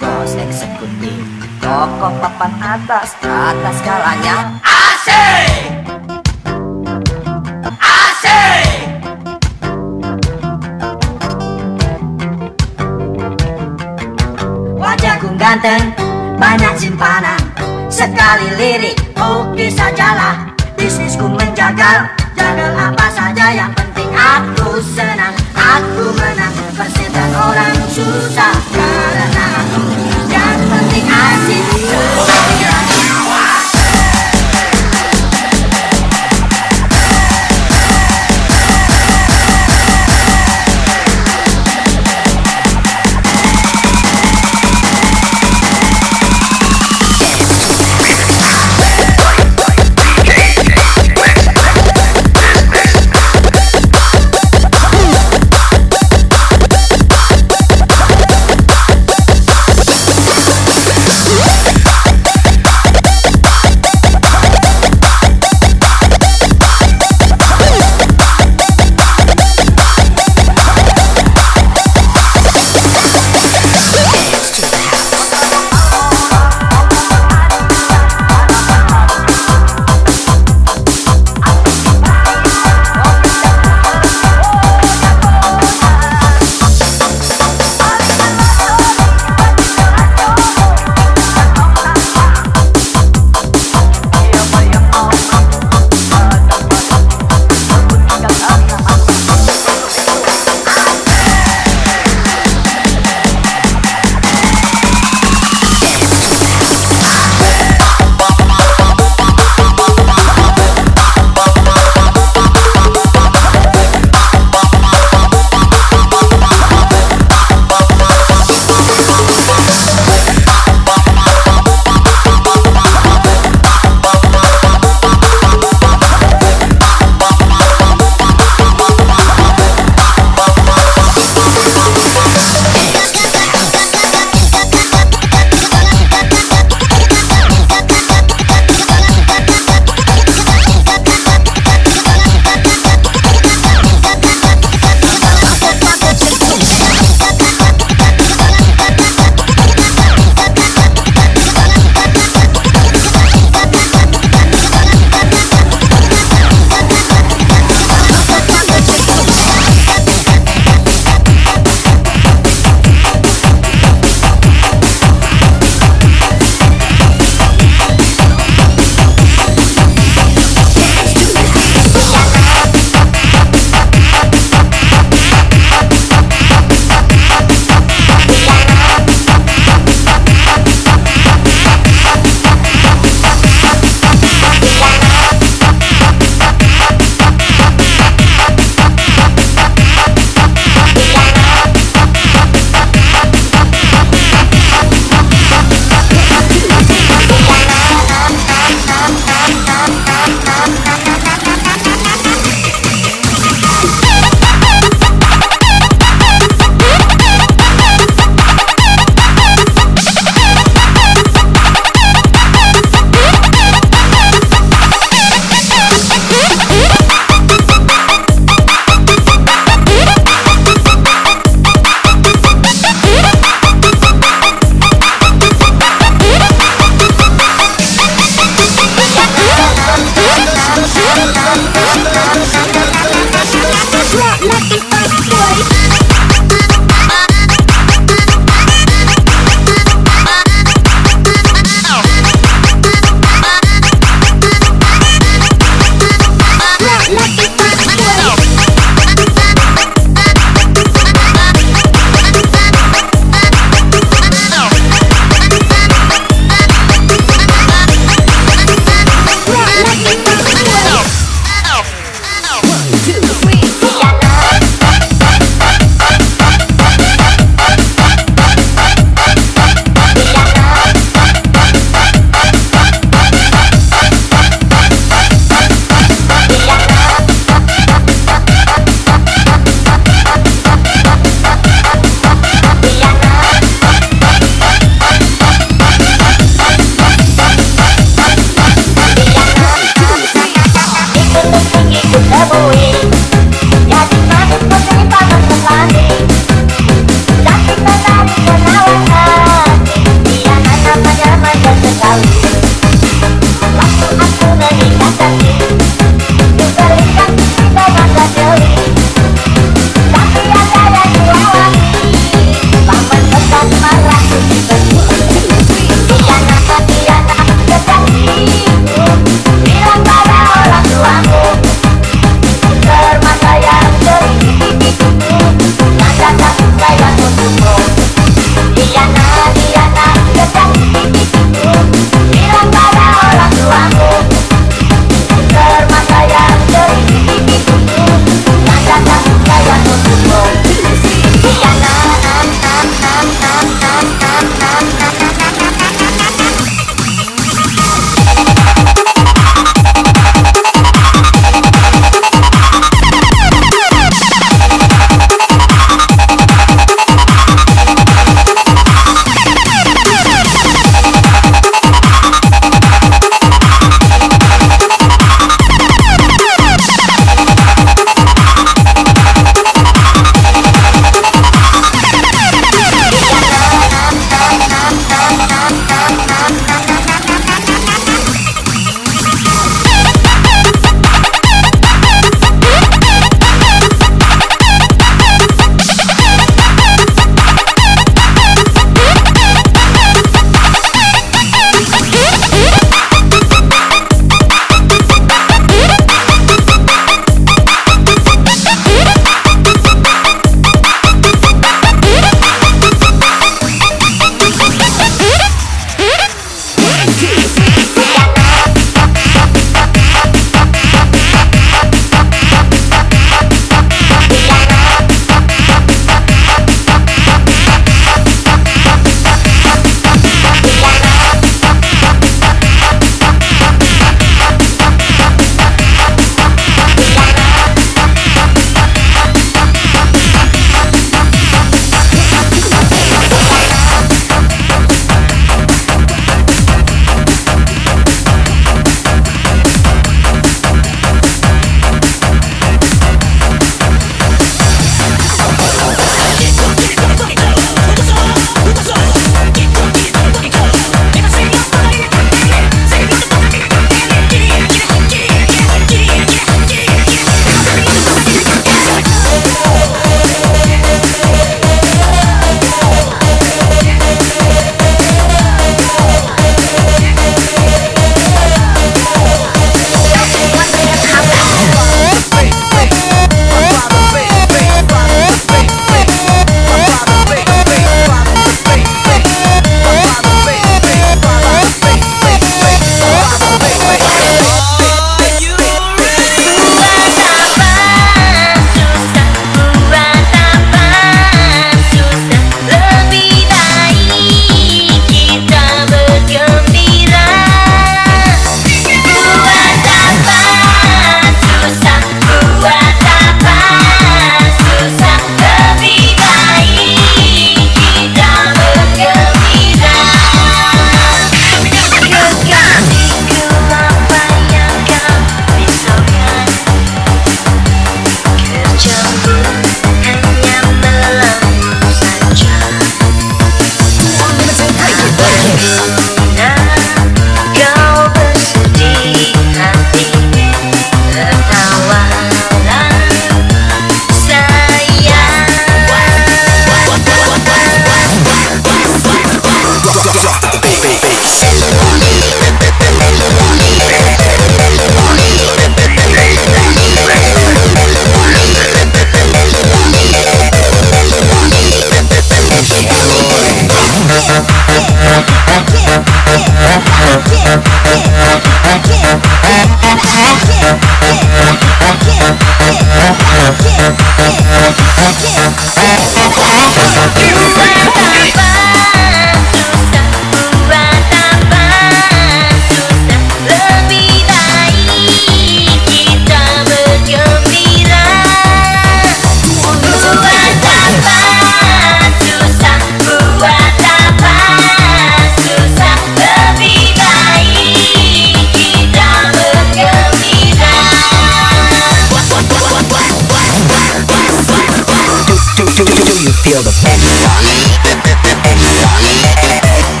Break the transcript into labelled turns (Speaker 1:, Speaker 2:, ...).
Speaker 1: bos eksekutif Toko papan atas, atas skalanya. Asik! Wajahku ganteng, banyak simpanan. Sekali lirik, oke sajalah Bisnisku menjagal, jagal apa saja Yang penting. Aku senang, aku menang. Persetan orang susah karena
Speaker 2: I
Speaker 3: see. my